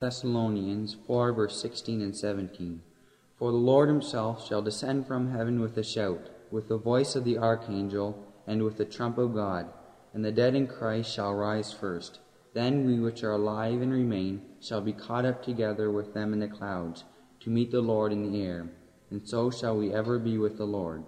Thessalonians 4 verse 16 and 17. For the Lord himself shall descend from heaven with a shout, with the voice of the archangel, and with the trump of God, and the dead in Christ shall rise first. Then we which are alive and remain shall be caught up together with them in the clouds, to meet the Lord in the air, and so shall we ever be with the Lord.